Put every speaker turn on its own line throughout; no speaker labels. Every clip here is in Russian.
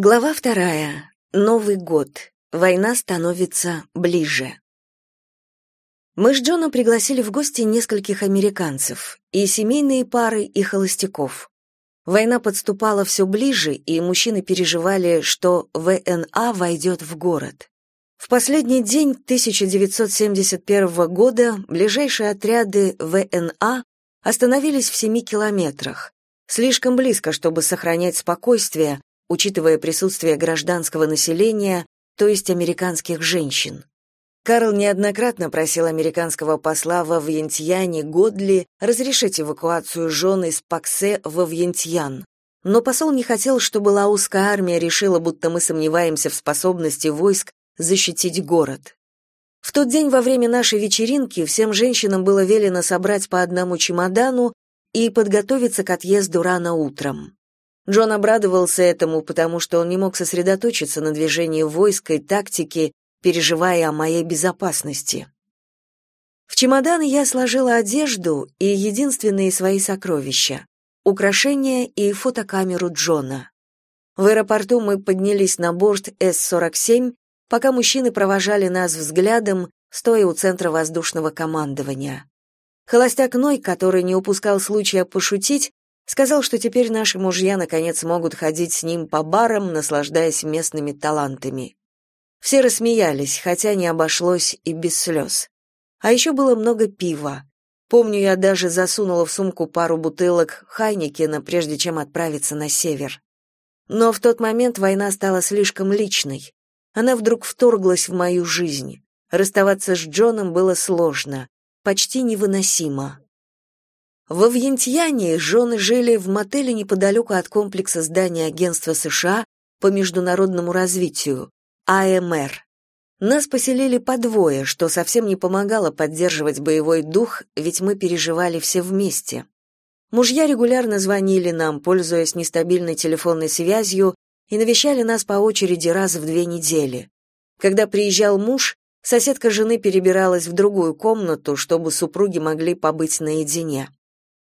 Глава вторая. Новый год. Война становится ближе. Мы с Джоном пригласили в гости нескольких американцев, и семейные пары, и холостяков. Война подступала все ближе, и мужчины переживали, что ВНА войдет в город. В последний день 1971 года ближайшие отряды ВНА остановились в семи километрах, слишком близко, чтобы сохранять спокойствие, учитывая присутствие гражданского населения, то есть американских женщин. Карл неоднократно просил американского посла во Вьентьяне Годли разрешить эвакуацию жен из Паксе во Вьентьян. Но посол не хотел, чтобы лаусская армия решила, будто мы сомневаемся в способности войск защитить город. В тот день во время нашей вечеринки всем женщинам было велено собрать по одному чемодану и подготовиться к отъезду рано утром. Джон обрадовался этому, потому что он не мог сосредоточиться на движении войска и тактике, переживая о моей безопасности. В чемоданы я сложила одежду и единственные свои сокровища — украшения и фотокамеру Джона. В аэропорту мы поднялись на борт С-47, пока мужчины провожали нас взглядом, стоя у центра воздушного командования. Холостяк Ной, который не упускал случая пошутить, Сказал, что теперь наши мужья наконец могут ходить с ним по барам, наслаждаясь местными талантами. Все рассмеялись, хотя не обошлось и без слез. А еще было много пива. Помню, я даже засунула в сумку пару бутылок Хайникена, прежде чем отправиться на север. Но в тот момент война стала слишком личной. Она вдруг вторглась в мою жизнь. Расставаться с Джоном было сложно, почти невыносимо. Во Вьентьяне жены жили в мотеле неподалеку от комплекса здания Агентства США по международному развитию, АМР. Нас поселили по двое, что совсем не помогало поддерживать боевой дух, ведь мы переживали все вместе. Мужья регулярно звонили нам, пользуясь нестабильной телефонной связью, и навещали нас по очереди раз в две недели. Когда приезжал муж, соседка жены перебиралась в другую комнату, чтобы супруги могли побыть наедине.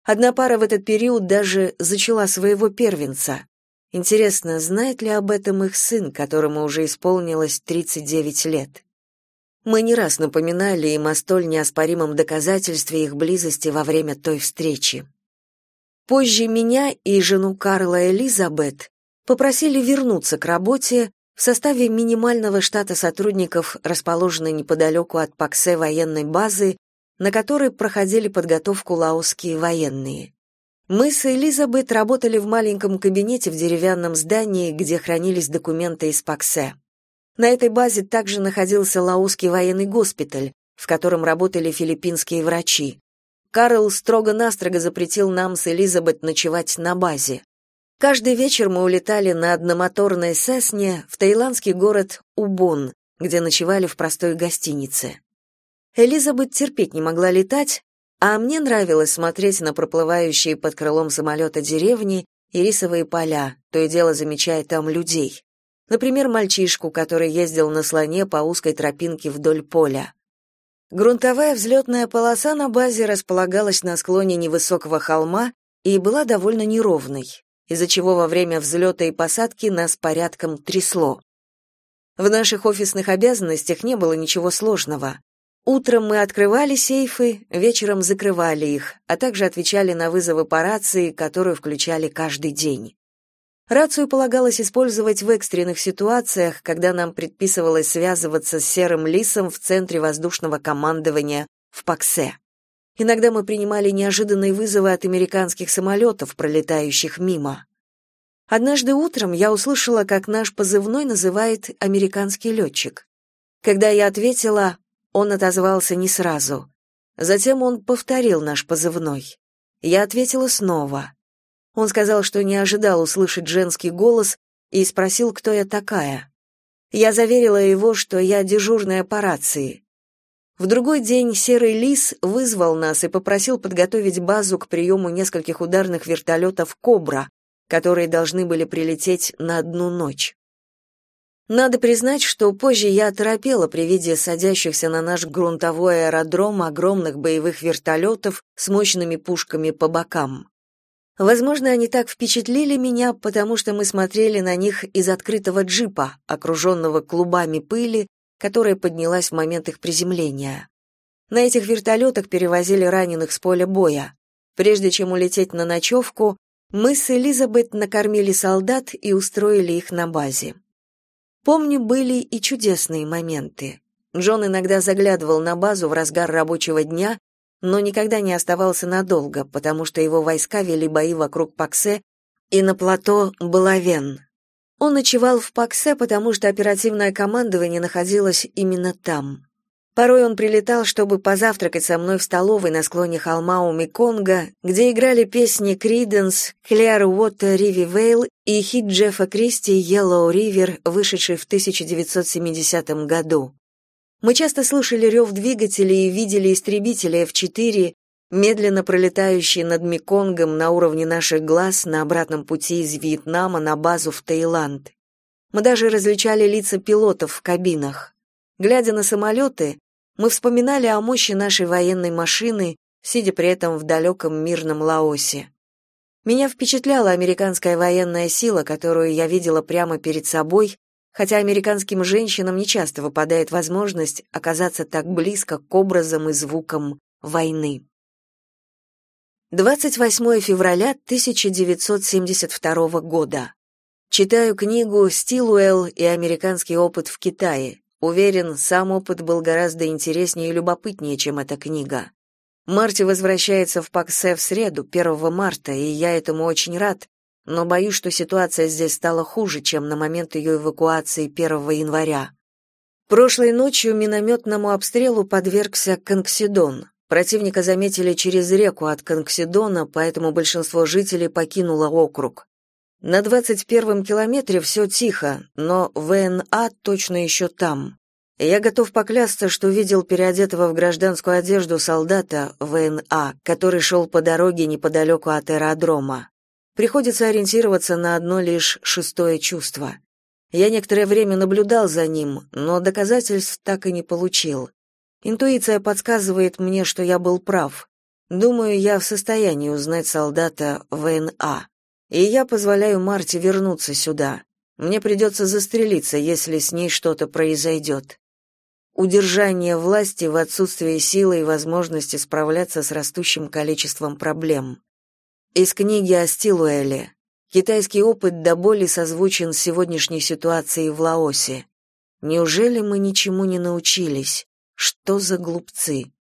Одна пара в этот период даже зачала своего первенца. Интересно, знает ли об этом их сын, которому уже исполнилось 39 лет? Мы не раз напоминали им о столь неоспоримом доказательстве их близости во время той встречи. Позже меня и жену Карла Элизабет попросили вернуться к работе в составе минимального штата сотрудников, расположенной неподалеку от Паксе военной базы, на которой проходили подготовку лаосские военные. Мы с Элизабет работали в маленьком кабинете в деревянном здании, где хранились документы из Паксе. На этой базе также находился лаосский военный госпиталь, в котором работали филиппинские врачи. Карл строго-настрого запретил нам с Элизабет ночевать на базе. Каждый вечер мы улетали на одномоторной Сесне в таиландский город Убон, где ночевали в простой гостинице. Элизабет терпеть не могла летать, а мне нравилось смотреть на проплывающие под крылом самолета деревни и рисовые поля, то и дело замечая там людей. Например, мальчишку, который ездил на слоне по узкой тропинке вдоль поля. Грунтовая взлетная полоса на базе располагалась на склоне невысокого холма и была довольно неровной, из-за чего во время взлета и посадки нас порядком трясло. В наших офисных обязанностях не было ничего сложного. Утром мы открывали сейфы, вечером закрывали их, а также отвечали на вызовы по рации, которую включали каждый день. Рацию полагалось использовать в экстренных ситуациях, когда нам предписывалось связываться с серым лисом в центре воздушного командования в Паксе. Иногда мы принимали неожиданные вызовы от американских самолетов, пролетающих мимо. Однажды утром я услышала, как наш позывной называет американский летчик. Когда я ответила он отозвался не сразу. Затем он повторил наш позывной. Я ответила снова. Он сказал, что не ожидал услышать женский голос и спросил, кто я такая. Я заверила его, что я дежурная по рации. В другой день Серый Лис вызвал нас и попросил подготовить базу к приему нескольких ударных вертолетов «Кобра», которые должны были прилететь на одну ночь. Надо признать, что позже я оторопела при виде садящихся на наш грунтовой аэродром огромных боевых вертолетов с мощными пушками по бокам. Возможно, они так впечатлили меня, потому что мы смотрели на них из открытого джипа, окруженного клубами пыли, которая поднялась в момент их приземления. На этих вертолетах перевозили раненых с поля боя. Прежде чем улететь на ночевку, мы с Элизабет накормили солдат и устроили их на базе. Помню, были и чудесные моменты. Джон иногда заглядывал на базу в разгар рабочего дня, но никогда не оставался надолго, потому что его войска вели бои вокруг Паксе и на плато Балавен. Он ночевал в Паксе, потому что оперативное командование находилось именно там. Порой он прилетал, чтобы позавтракать со мной в столовой на склоне холма у Меконга, где играли песни Криденс, Clear Water Риви Вейл и хит Джеффа Кристи Yellow River, вышедший в 1970 году. Мы часто слышали рев двигателей и видели истребители F-4, медленно пролетающие над Меконгом на уровне наших глаз на обратном пути из Вьетнама на базу в Таиланд. Мы даже различали лица пилотов в кабинах. Глядя на самолеты, мы вспоминали о мощи нашей военной машины, сидя при этом в далеком мирном Лаосе. Меня впечатляла американская военная сила, которую я видела прямо перед собой, хотя американским женщинам нечасто выпадает возможность оказаться так близко к образам и звукам войны. 28 февраля 1972 года. Читаю книгу «Стилуэлл и американский опыт в Китае», Уверен, сам опыт был гораздо интереснее и любопытнее, чем эта книга. Марти возвращается в Паксе в среду, 1 марта, и я этому очень рад, но боюсь, что ситуация здесь стала хуже, чем на момент ее эвакуации 1 января. Прошлой ночью минометному обстрелу подвергся Конксидон. Противника заметили через реку от Конксидона, поэтому большинство жителей покинуло округ. На 21-м километре все тихо, но ВНА точно еще там. Я готов поклясться, что видел переодетого в гражданскую одежду солдата ВНА, который шел по дороге неподалеку от аэродрома. Приходится ориентироваться на одно лишь шестое чувство. Я некоторое время наблюдал за ним, но доказательств так и не получил. Интуиция подсказывает мне, что я был прав. Думаю, я в состоянии узнать солдата ВНА. И я позволяю Марте вернуться сюда. Мне придется застрелиться, если с ней что-то произойдет. Удержание власти в отсутствии силы и возможности справляться с растущим количеством проблем. Из книги о Стилуэле. Китайский опыт до боли созвучен сегодняшней ситуацией в Лаосе. Неужели мы ничему не научились? Что за глупцы?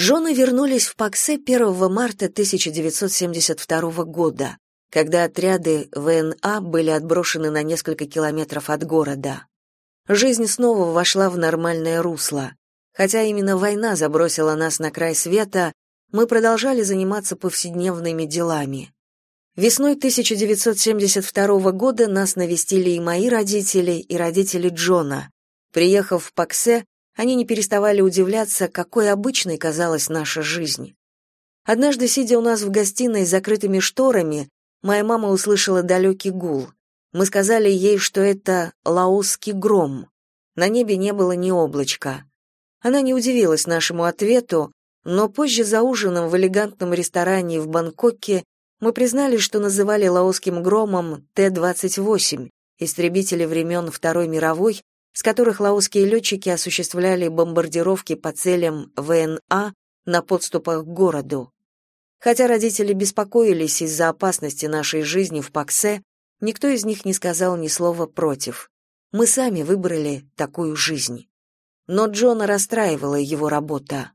Жены вернулись в Паксе 1 марта 1972 года, когда отряды ВНА были отброшены на несколько километров от города. Жизнь снова вошла в нормальное русло. Хотя именно война забросила нас на край света, мы продолжали заниматься повседневными делами. Весной 1972 года нас навестили и мои родители, и родители Джона. Приехав в Паксе, они не переставали удивляться, какой обычной казалась наша жизнь. Однажды, сидя у нас в гостиной с закрытыми шторами, моя мама услышала далекий гул. Мы сказали ей, что это лаосский гром. На небе не было ни облачка. Она не удивилась нашему ответу, но позже за ужином в элегантном ресторане в Бангкоке мы признали, что называли лаосским громом Т-28, истребители времен Второй мировой, с которых лаосские летчики осуществляли бомбардировки по целям ВНА на подступах к городу. Хотя родители беспокоились из-за опасности нашей жизни в Паксе, никто из них не сказал ни слова против. Мы сами выбрали такую жизнь. Но Джона расстраивала его работа.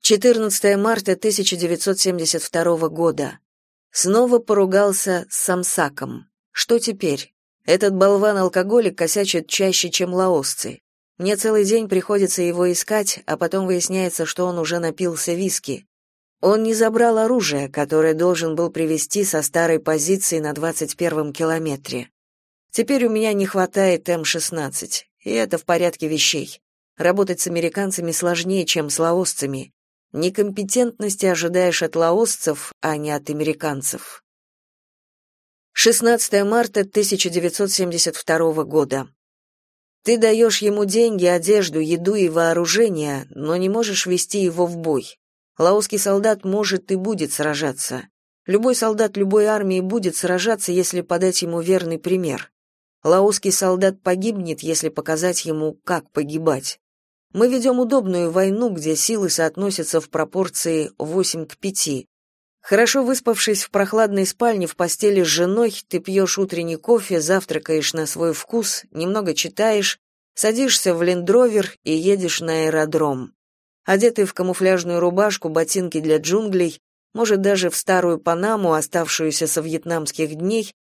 14 марта 1972 года. Снова поругался с Самсаком. Что теперь? Этот болван-алкоголик косячит чаще, чем лаосцы. Мне целый день приходится его искать, а потом выясняется, что он уже напился виски. Он не забрал оружие, которое должен был привезти со старой позиции на 21-м километре. Теперь у меня не хватает М-16, и это в порядке вещей. Работать с американцами сложнее, чем с лаосцами. Некомпетентности ожидаешь от лаосцев, а не от американцев. 16 марта 1972 года. Ты даешь ему деньги, одежду, еду и вооружение, но не можешь вести его в бой. Лаосский солдат может и будет сражаться. Любой солдат любой армии будет сражаться, если подать ему верный пример. Лаосский солдат погибнет, если показать ему, как погибать. Мы ведем удобную войну, где силы соотносятся в пропорции 8 к 5. Хорошо выспавшись в прохладной спальне в постели с женой, ты пьешь утренний кофе, завтракаешь на свой вкус, немного читаешь, садишься в лендровер и едешь на аэродром. Одетый в камуфляжную рубашку, ботинки для джунглей, может, даже в старую панаму, оставшуюся со вьетнамских дней,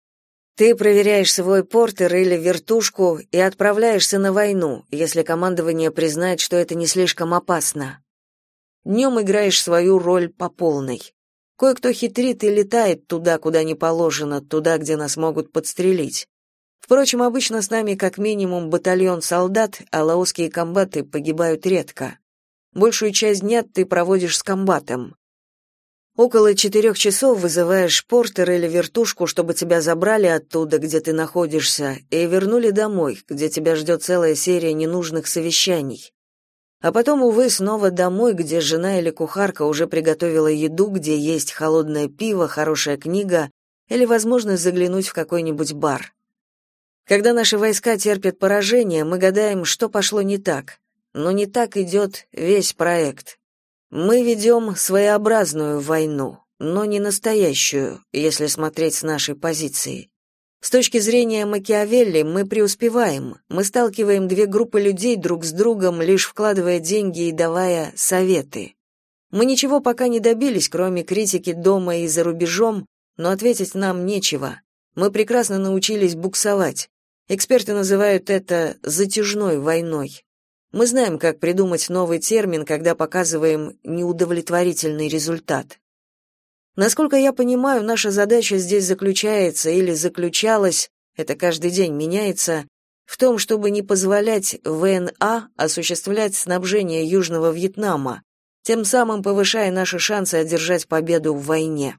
ты проверяешь свой портер или вертушку и отправляешься на войну, если командование признает, что это не слишком опасно. Днем играешь свою роль по полной. Кое-кто хитрит и летает туда, куда не положено, туда, где нас могут подстрелить. Впрочем, обычно с нами как минимум батальон солдат, а лаосские комбаты погибают редко. Большую часть дня ты проводишь с комбатом. Около четырех часов вызываешь портер или вертушку, чтобы тебя забрали оттуда, где ты находишься, и вернули домой, где тебя ждет целая серия ненужных совещаний. А потом, увы, снова домой, где жена или кухарка уже приготовила еду, где есть холодное пиво, хорошая книга или возможность заглянуть в какой-нибудь бар. Когда наши войска терпят поражение, мы гадаем, что пошло не так. Но не так идет весь проект. Мы ведем своеобразную войну, но не настоящую, если смотреть с нашей позиции. С точки зрения Макиавелли мы преуспеваем. Мы сталкиваем две группы людей друг с другом, лишь вкладывая деньги и давая советы. Мы ничего пока не добились, кроме критики дома и за рубежом, но ответить нам нечего. Мы прекрасно научились буксовать. Эксперты называют это затяжной войной. Мы знаем, как придумать новый термин, когда показываем неудовлетворительный результат. Насколько я понимаю, наша задача здесь заключается или заключалась, это каждый день меняется, в том, чтобы не позволять ВНА осуществлять снабжение Южного Вьетнама, тем самым повышая наши шансы одержать победу в войне.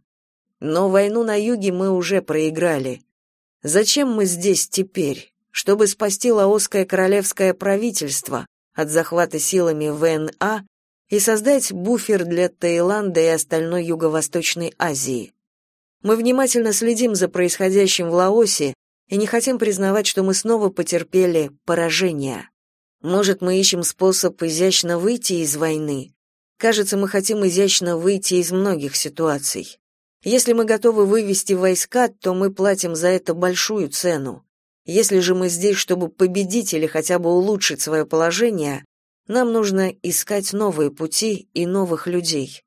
Но войну на юге мы уже проиграли. Зачем мы здесь теперь? Чтобы спасти лаосское королевское правительство, от захвата силами ВНА и создать буфер для Таиланда и остальной Юго-Восточной Азии. Мы внимательно следим за происходящим в Лаосе и не хотим признавать, что мы снова потерпели поражение. Может, мы ищем способ изящно выйти из войны? Кажется, мы хотим изящно выйти из многих ситуаций. Если мы готовы вывести войска, то мы платим за это большую цену. Если же мы здесь, чтобы победить или хотя бы улучшить свое положение, нам нужно искать новые пути и новых людей.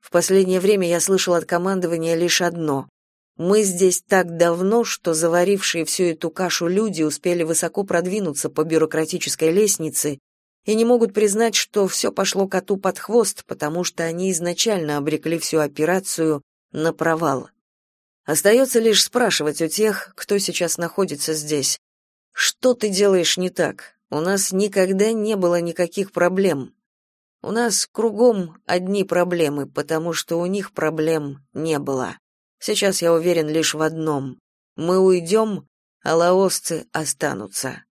В последнее время я слышал от командования лишь одно: мы здесь так давно, что заварившие всю эту кашу люди успели высоко продвинуться по бюрократической лестнице и не могут признать, что все пошло коту под хвост, потому что они изначально обрекли всю операцию на провал. Остается лишь спрашивать у тех, кто сейчас находится здесь. Что ты делаешь не так? У нас никогда не было никаких проблем. У нас кругом одни проблемы, потому что у них проблем не было. Сейчас я уверен лишь в одном. Мы уйдем, а лаосцы останутся.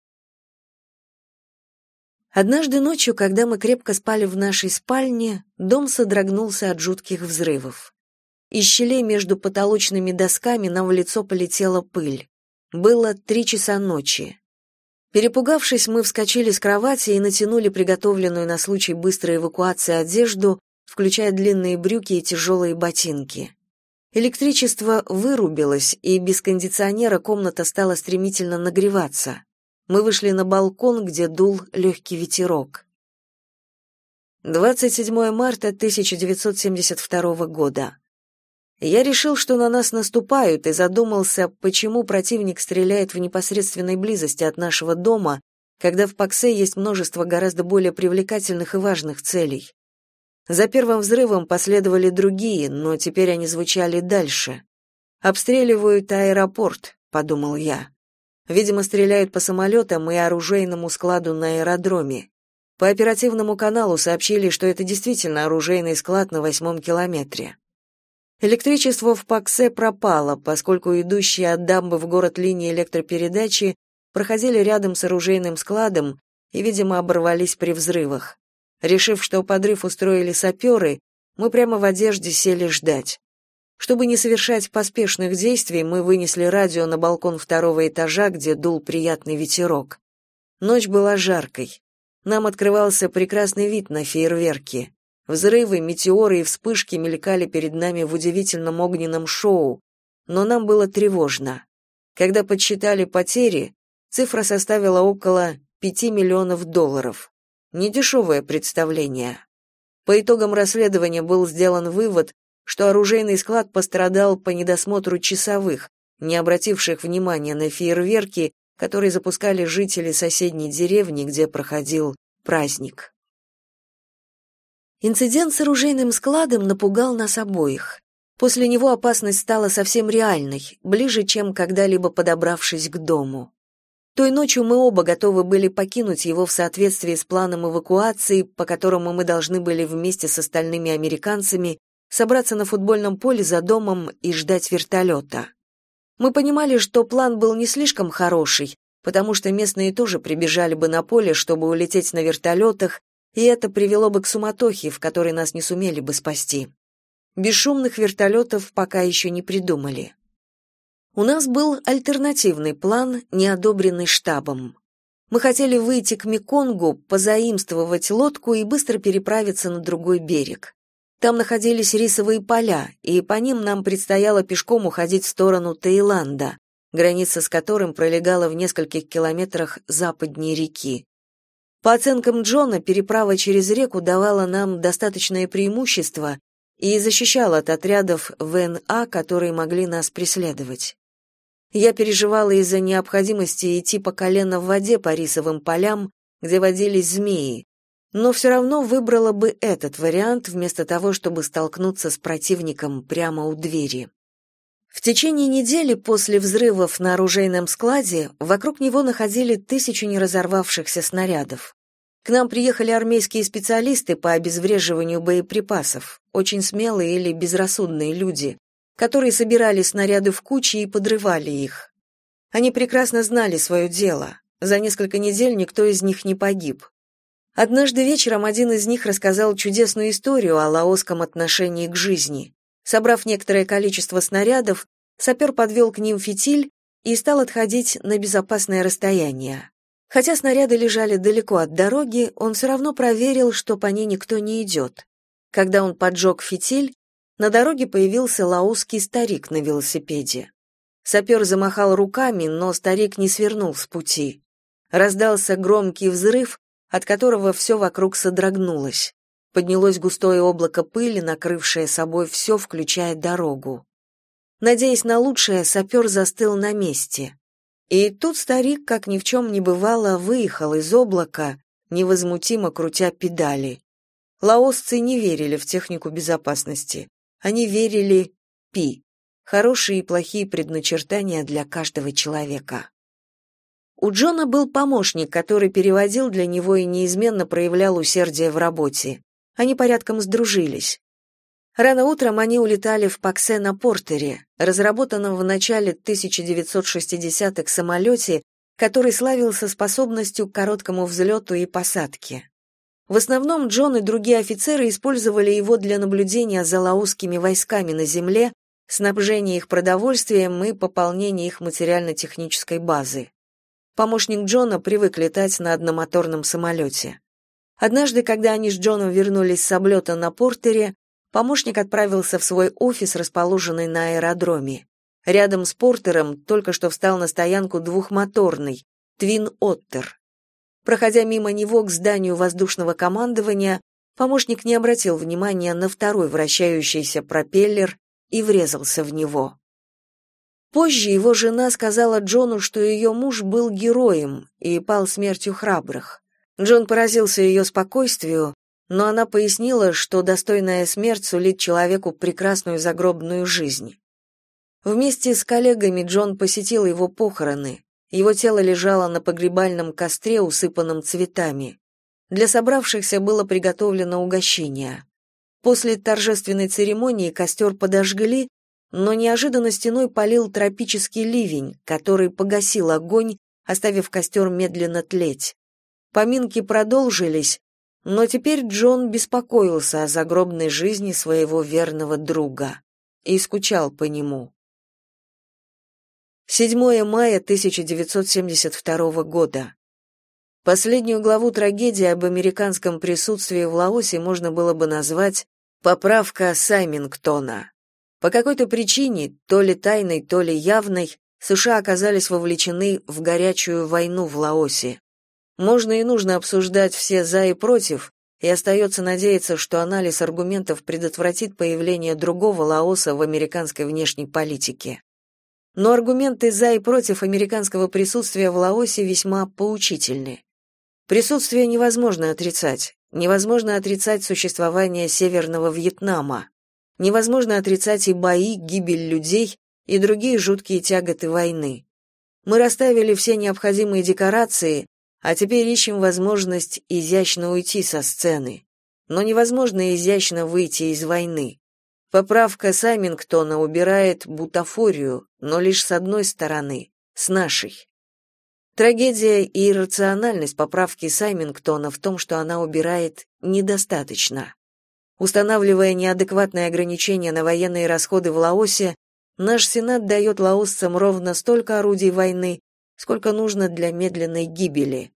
Однажды ночью, когда мы крепко спали в нашей спальне, дом содрогнулся от жутких взрывов. Из щелей между потолочными досками нам в лицо полетела пыль. Было три часа ночи. Перепугавшись, мы вскочили с кровати и натянули приготовленную на случай быстрой эвакуации одежду, включая длинные брюки и тяжелые ботинки. Электричество вырубилось, и без кондиционера комната стала стремительно нагреваться. Мы вышли на балкон, где дул легкий ветерок. 27 марта 1972 года. Я решил, что на нас наступают, и задумался, почему противник стреляет в непосредственной близости от нашего дома, когда в Паксе есть множество гораздо более привлекательных и важных целей. За первым взрывом последовали другие, но теперь они звучали дальше. «Обстреливают аэропорт», — подумал я. Видимо, стреляют по самолетам и оружейному складу на аэродроме. По оперативному каналу сообщили, что это действительно оружейный склад на восьмом километре. Электричество в Паксе пропало, поскольку идущие от дамбы в город линии электропередачи проходили рядом с оружейным складом и, видимо, оборвались при взрывах. Решив, что подрыв устроили саперы, Мы прямо в одежде сели ждать. Чтобы не совершать поспешных действий, мы вынесли радио на балкон второго этажа, где дул приятный ветерок. Ночь была жаркой. Нам открывался прекрасный вид на фейерверки. Взрывы, метеоры и вспышки мелькали перед нами в удивительном огненном шоу, но нам было тревожно. Когда подсчитали потери, цифра составила около 5 миллионов долларов. Недешевое представление. По итогам расследования был сделан вывод, что оружейный склад пострадал по недосмотру часовых, не обративших внимания на фейерверки, которые запускали жители соседней деревни, где проходил праздник. Инцидент с оружейным складом напугал нас обоих. После него опасность стала совсем реальной, ближе, чем когда-либо подобравшись к дому. Той ночью мы оба готовы были покинуть его в соответствии с планом эвакуации, по которому мы должны были вместе с остальными американцами собраться на футбольном поле за домом и ждать вертолета. Мы понимали, что план был не слишком хороший, потому что местные тоже прибежали бы на поле, чтобы улететь на вертолетах, и это привело бы к суматохе, в которой нас не сумели бы спасти. Бесшумных вертолетов пока еще не придумали. У нас был альтернативный план, не одобренный штабом. Мы хотели выйти к Меконгу, позаимствовать лодку и быстро переправиться на другой берег. Там находились рисовые поля, и по ним нам предстояло пешком уходить в сторону Таиланда, граница с которым пролегала в нескольких километрах западнее реки. По оценкам Джона, переправа через реку давала нам достаточное преимущество и защищала от отрядов ВНА, которые могли нас преследовать. Я переживала из-за необходимости идти по колено в воде по рисовым полям, где водились змеи, но все равно выбрала бы этот вариант вместо того, чтобы столкнуться с противником прямо у двери. В течение недели после взрывов на оружейном складе вокруг него находили тысячу неразорвавшихся снарядов. К нам приехали армейские специалисты по обезвреживанию боеприпасов, очень смелые или безрассудные люди, которые собирали снаряды в кучи и подрывали их. Они прекрасно знали свое дело. За несколько недель никто из них не погиб. Однажды вечером один из них рассказал чудесную историю о лаосском отношении к жизни. Собрав некоторое количество снарядов, сапер подвел к ним фитиль и стал отходить на безопасное расстояние. Хотя снаряды лежали далеко от дороги, он все равно проверил, что по ней никто не идет. Когда он поджег фитиль, на дороге появился лаосский старик на велосипеде. Сапер замахал руками, но старик не свернул с пути. Раздался громкий взрыв, от которого все вокруг содрогнулось. Поднялось густое облако пыли, накрывшее собой все, включая дорогу. Надеясь на лучшее, сапер застыл на месте. И тут старик, как ни в чем не бывало, выехал из облака, невозмутимо крутя педали. Лаосцы не верили в технику безопасности. Они верили Пи. Хорошие и плохие предначертания для каждого человека. У Джона был помощник, который переводил для него и неизменно проявлял усердие в работе. Они порядком сдружились. Рано утром они улетали в Паксе на Портере, разработанном в начале 1960-х самолете, который славился способностью к короткому взлету и посадке. В основном Джон и другие офицеры использовали его для наблюдения за лаосскими войсками на земле, снабжения их продовольствием и пополнения их материально-технической базы. Помощник Джона привык летать на одномоторном самолете. Однажды, когда они с Джоном вернулись с облета на Портере, помощник отправился в свой офис, расположенный на аэродроме. Рядом с Портером только что встал на стоянку двухмоторный Твин Оттер. Проходя мимо него к зданию воздушного командования, помощник не обратил внимания на второй вращающийся пропеллер и врезался в него. Позже его жена сказала Джону, что ее муж был героем и пал смертью храбрых. Джон поразился ее спокойствию, но она пояснила, что достойная смерть сулит человеку прекрасную загробную жизнь. Вместе с коллегами Джон посетил его похороны. Его тело лежало на погребальном костре, усыпанном цветами. Для собравшихся было приготовлено угощение. После торжественной церемонии костер подожгли, но неожиданно стеной полил тропический ливень, который погасил огонь, оставив костер медленно тлеть. Поминки продолжились, но теперь Джон беспокоился о загробной жизни своего верного друга и скучал по нему. 7 мая 1972 года. Последнюю главу трагедии об американском присутствии в Лаосе можно было бы назвать «Поправка Саймингтона». По какой-то причине, то ли тайной, то ли явной, США оказались вовлечены в горячую войну в Лаосе. Можно и нужно обсуждать все «за» и «против», и остается надеяться, что анализ аргументов предотвратит появление другого Лаоса в американской внешней политике. Но аргументы «за» и «против» американского присутствия в Лаосе весьма поучительны. Присутствие невозможно отрицать. Невозможно отрицать существование Северного Вьетнама. Невозможно отрицать и бои, гибель людей и другие жуткие тяготы войны. Мы расставили все необходимые декорации, а теперь ищем возможность изящно уйти со сцены. Но невозможно изящно выйти из войны. Поправка Саймингтона убирает бутафорию, но лишь с одной стороны, с нашей. Трагедия и иррациональность поправки Саймингтона в том, что она убирает недостаточно. Устанавливая неадекватные ограничения на военные расходы в Лаосе, наш Сенат дает лаосцам ровно столько орудий войны, сколько нужно для медленной гибели.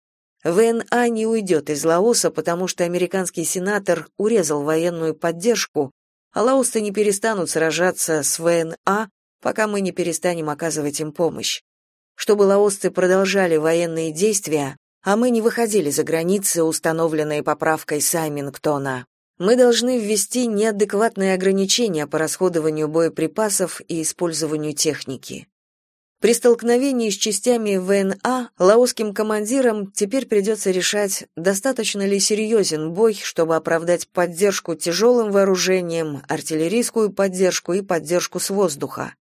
ВНА не уйдет из Лаоса, потому что американский сенатор урезал военную поддержку, а лаосцы не перестанут сражаться с ВНА, пока мы не перестанем оказывать им помощь чтобы лаосцы продолжали военные действия, а мы не выходили за границы, установленные поправкой Саймингтона. Мы должны ввести неадекватные ограничения по расходованию боеприпасов и использованию техники. При столкновении с частями ВНА лаосским командирам теперь придется решать, достаточно ли серьезен бой, чтобы оправдать поддержку тяжелым вооружением, артиллерийскую поддержку и поддержку с воздуха.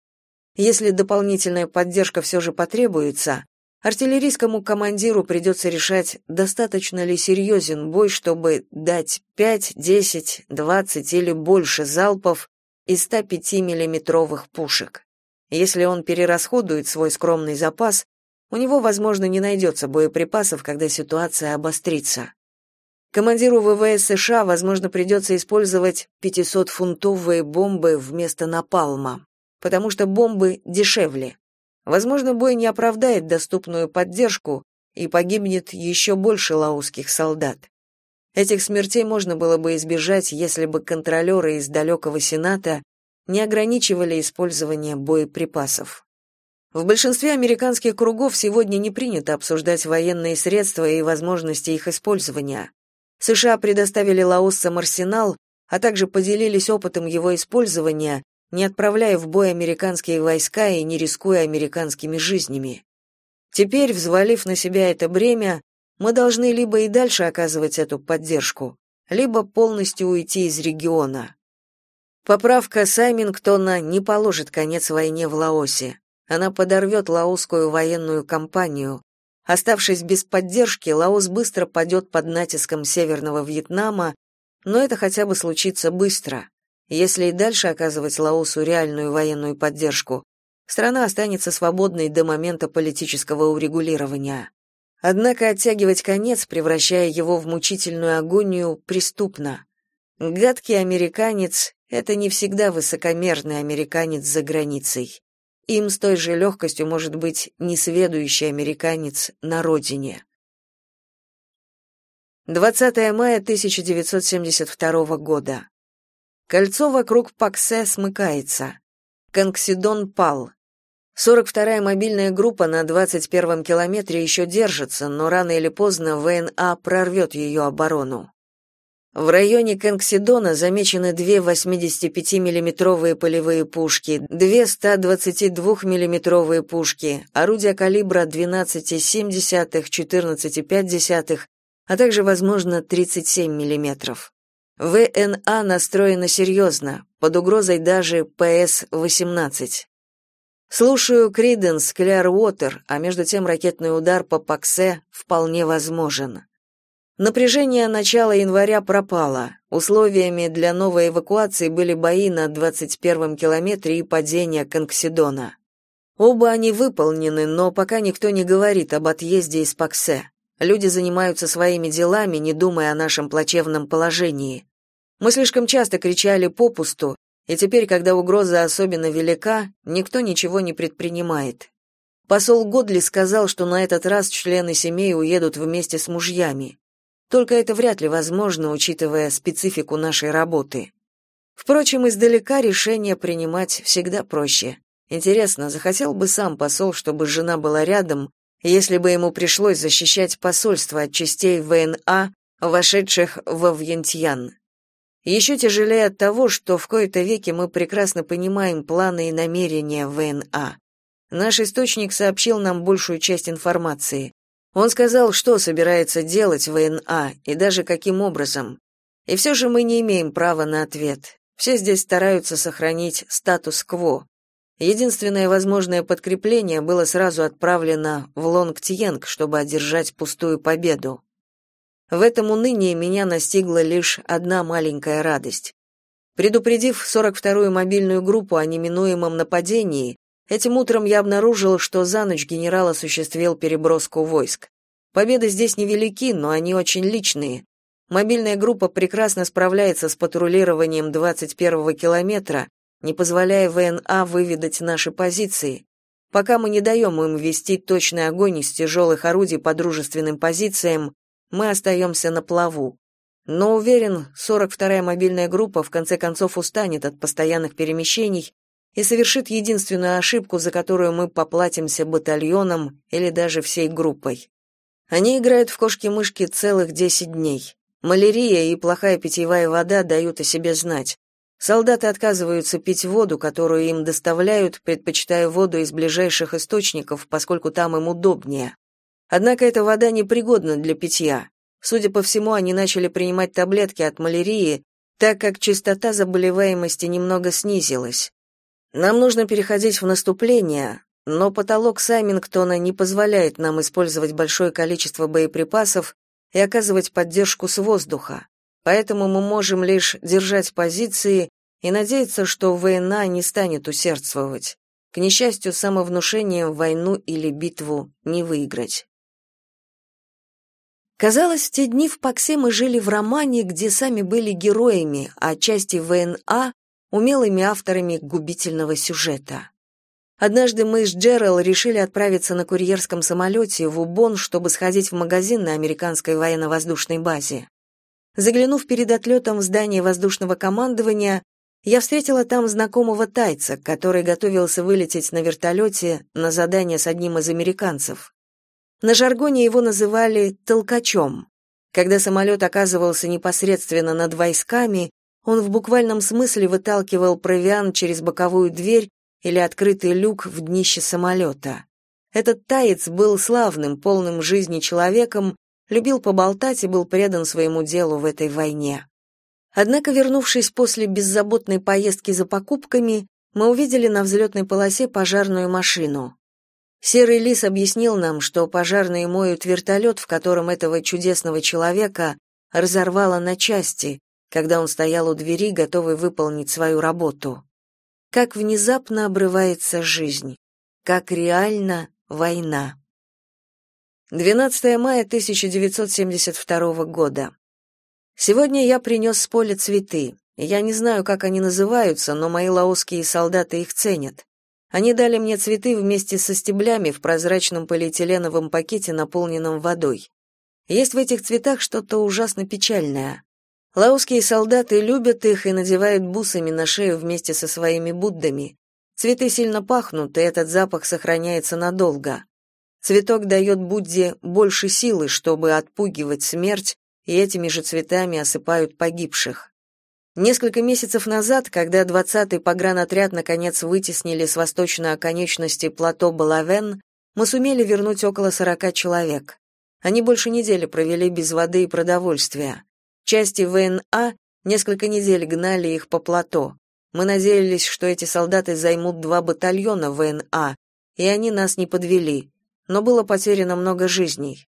Если дополнительная поддержка все же потребуется, артиллерийскому командиру придется решать, достаточно ли серьезен бой, чтобы дать 5, 10, 20 или больше залпов из 105 миллиметровых пушек. Если он перерасходует свой скромный запас, у него, возможно, не найдется боеприпасов, когда ситуация обострится. Командиру ВВС США, возможно, придется использовать 500-фунтовые бомбы вместо напалма потому что бомбы дешевле. Возможно, бой не оправдает доступную поддержку, и погибнет еще больше лаосских солдат. Этих смертей можно было бы избежать, если бы контролеры из далекого Сената не ограничивали использование боеприпасов. В большинстве американских кругов сегодня не принято обсуждать военные средства и возможности их использования. США предоставили лаосцам арсенал, а также поделились опытом его использования не отправляя в бой американские войска и не рискуя американскими жизнями. Теперь, взвалив на себя это бремя, мы должны либо и дальше оказывать эту поддержку, либо полностью уйти из региона. Поправка Саймингтона не положит конец войне в Лаосе. Она подорвет лаосскую военную кампанию. Оставшись без поддержки, Лаос быстро падет под натиском Северного Вьетнама, но это хотя бы случится быстро. Если и дальше оказывать Лаосу реальную военную поддержку, страна останется свободной до момента политического урегулирования. Однако оттягивать конец, превращая его в мучительную агонию, преступно. Гадкий американец — это не всегда высокомерный американец за границей. Им с той же легкостью может быть несведущий американец на родине. 20 мая 1972 года. Кольцо вокруг Паксе смыкается. Конксидон пал. 42-я мобильная группа на 21-м километре еще держится, но рано или поздно ВНА прорвет ее оборону. В районе Конксидона замечены две 85 миллиметровые полевые пушки, две 122 миллиметровые пушки, орудия калибра 12,7, 14,5, а также, возможно, 37 миллиметров. ВНА настроена серьезно, под угрозой даже ПС-18. Слушаю Криденс, Клэр-Уотер, а между тем ракетный удар по Паксе вполне возможен. Напряжение начала января пропало. Условиями для новой эвакуации были бои на 21-м километре и падение Конксидона. Оба они выполнены, но пока никто не говорит об отъезде из Паксе. Люди занимаются своими делами, не думая о нашем плачевном положении. Мы слишком часто кричали попусту, и теперь, когда угроза особенно велика, никто ничего не предпринимает. Посол Годли сказал, что на этот раз члены семей уедут вместе с мужьями. Только это вряд ли возможно, учитывая специфику нашей работы. Впрочем, издалека решение принимать всегда проще. Интересно, захотел бы сам посол, чтобы жена была рядом, если бы ему пришлось защищать посольство от частей ВНА, вошедших во Вьентьян. Еще тяжелее от того, что в кои-то веки мы прекрасно понимаем планы и намерения ВНА. Наш источник сообщил нам большую часть информации. Он сказал, что собирается делать ВНА и даже каким образом. И все же мы не имеем права на ответ. Все здесь стараются сохранить статус-кво. Единственное возможное подкрепление было сразу отправлено в Лонгтьенг, чтобы одержать пустую победу. В этом унынии меня настигла лишь одна маленькая радость. Предупредив 42-ю мобильную группу о неминуемом нападении, этим утром я обнаружил, что за ночь генерал осуществил переброску войск. Победы здесь невелики, но они очень личные. Мобильная группа прекрасно справляется с патрулированием 21-го километра, не позволяя ВНА выведать наши позиции, пока мы не даем им вести точный огонь из тяжелых орудий по дружественным позициям, мы остаемся на плаву. Но уверен, 42-я мобильная группа в конце концов устанет от постоянных перемещений и совершит единственную ошибку, за которую мы поплатимся батальоном или даже всей группой. Они играют в кошки-мышки целых 10 дней. Малярия и плохая питьевая вода дают о себе знать. Солдаты отказываются пить воду, которую им доставляют, предпочитая воду из ближайших источников, поскольку там им удобнее. Однако эта вода непригодна для питья. Судя по всему, они начали принимать таблетки от малярии, так как частота заболеваемости немного снизилась. Нам нужно переходить в наступление, но потолок Саймингтона не позволяет нам использовать большое количество боеприпасов и оказывать поддержку с воздуха. Поэтому мы можем лишь держать позиции и надеяться, что война не станет усердствовать. К несчастью, самовнушением войну или битву не выиграть. Казалось, в те дни в Паксе мы жили в романе, где сами были героями, а части ВНА — умелыми авторами губительного сюжета. Однажды мы с Джерал решили отправиться на курьерском самолете в Убон, чтобы сходить в магазин на американской военно-воздушной базе. Заглянув перед отлетом в здание воздушного командования, я встретила там знакомого тайца, который готовился вылететь на вертолете на задание с одним из американцев. На жаргоне его называли «толкачом». Когда самолет оказывался непосредственно над войсками, он в буквальном смысле выталкивал провиант через боковую дверь или открытый люк в днище самолета. Этот таец был славным, полным жизни человеком, любил поболтать и был предан своему делу в этой войне. Однако, вернувшись после беззаботной поездки за покупками, мы увидели на взлетной полосе пожарную машину. Серый лис объяснил нам, что пожарные моют вертолет, в котором этого чудесного человека разорвало на части, когда он стоял у двери, готовый выполнить свою работу. Как внезапно обрывается жизнь, как реально война. 12 мая 1972 года. Сегодня я принес с поля цветы. Я не знаю, как они называются, но мои лаосские солдаты их ценят. Они дали мне цветы вместе со стеблями в прозрачном полиэтиленовом пакете, наполненном водой. Есть в этих цветах что-то ужасно печальное. Лаосские солдаты любят их и надевают бусами на шею вместе со своими буддами. Цветы сильно пахнут, и этот запах сохраняется надолго. Цветок дает Будде больше силы, чтобы отпугивать смерть, и этими же цветами осыпают погибших. Несколько месяцев назад, когда 20-й погранотряд наконец вытеснили с восточной оконечности плато Балавен, мы сумели вернуть около 40 человек. Они больше недели провели без воды и продовольствия. Части ВНА несколько недель гнали их по плато. Мы надеялись, что эти солдаты займут два батальона ВНА, и они нас не подвели. Но было потеряно много жизней.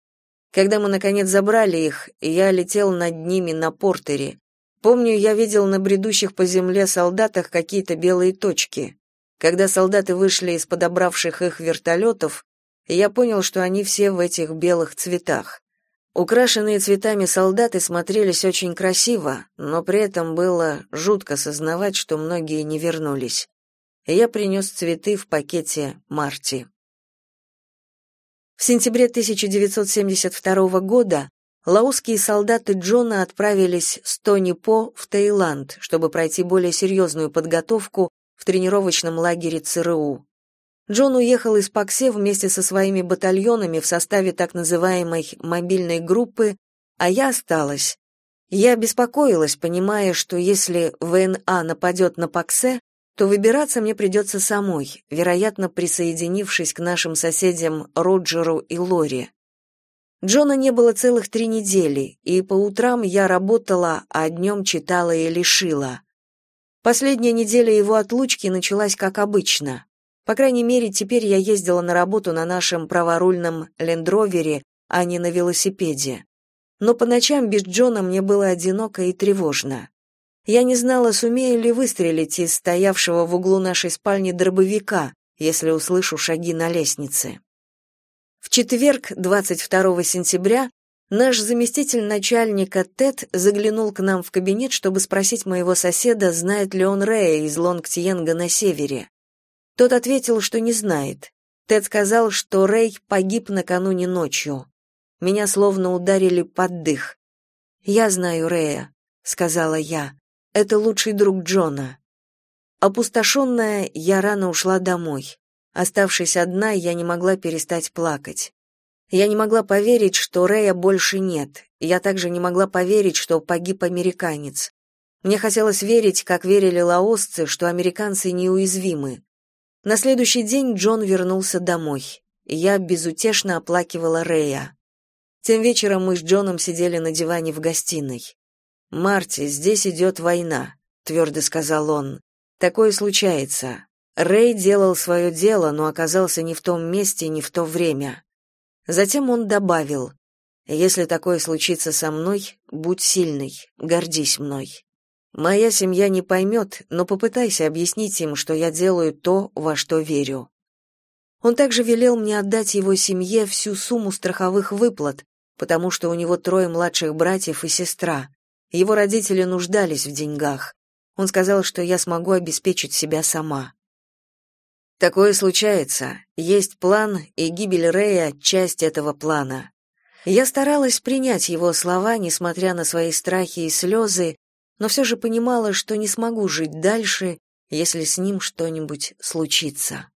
Когда мы наконец забрали их, я летел над ними на портере. Помню, я видел на бредущих по земле солдатах какие-то белые точки. Когда солдаты вышли из подобравших их вертолетов, я понял, что они все в этих белых цветах. Украшенные цветами солдаты смотрелись очень красиво, но при этом было жутко сознавать, что многие не вернулись. я принес цветы в пакете Марти. В сентябре 1972 года лаосские солдаты Джона отправились с Тони По в Таиланд, чтобы пройти более серьезную подготовку в тренировочном лагере ЦРУ. Джон уехал из Паксе вместе со своими батальонами в составе так называемой «мобильной группы», а я осталась. Я беспокоилась, понимая, что если ВНА нападет на Паксе, то выбираться мне придется самой, вероятно, присоединившись к нашим соседям Роджеру и Лори. Джона не было целых три недели, и по утрам я работала, а днем читала и лишила. Последняя неделя его отлучки началась как обычно. По крайней мере, теперь я ездила на работу на нашем праворульном лендровере, а не на велосипеде. Но по ночам без Джона мне было одиноко и тревожно. Я не знала, сумею ли выстрелить из стоявшего в углу нашей спальни дробовика, если услышу шаги на лестнице. В четверг, 22 сентября, наш заместитель начальника Тед заглянул к нам в кабинет, чтобы спросить моего соседа, знает ли он Рэя из Лонгтьенга на севере. Тот ответил, что не знает. Тед сказал, что Рэй погиб накануне ночью. Меня словно ударили под дых. «Я знаю Рэя», — сказала я. «Это лучший друг Джона». Опустошенная, я рано ушла домой. Оставшись одна, я не могла перестать плакать. Я не могла поверить, что Рэя больше нет. Я также не могла поверить, что погиб американец. Мне хотелось верить, как верили лаосцы, что американцы неуязвимы. На следующий день Джон вернулся домой. Я безутешно оплакивала Рэя. Тем вечером мы с Джоном сидели на диване в гостиной. «Марти, здесь идет война», — твердо сказал он. «Такое случается. Рэй делал свое дело, но оказался не в том месте, не в то время». Затем он добавил, «Если такое случится со мной, будь сильный, гордись мной». Моя семья не поймет, но попытайся объяснить им, что я делаю то, во что верю. Он также велел мне отдать его семье всю сумму страховых выплат, потому что у него трое младших братьев и сестра. Его родители нуждались в деньгах. Он сказал, что я смогу обеспечить себя сама. Такое случается. Есть план, и гибель Рэя — часть этого плана. Я старалась принять его слова, несмотря на свои страхи и слезы, но все же понимала, что не смогу жить дальше, если с ним что-нибудь случится.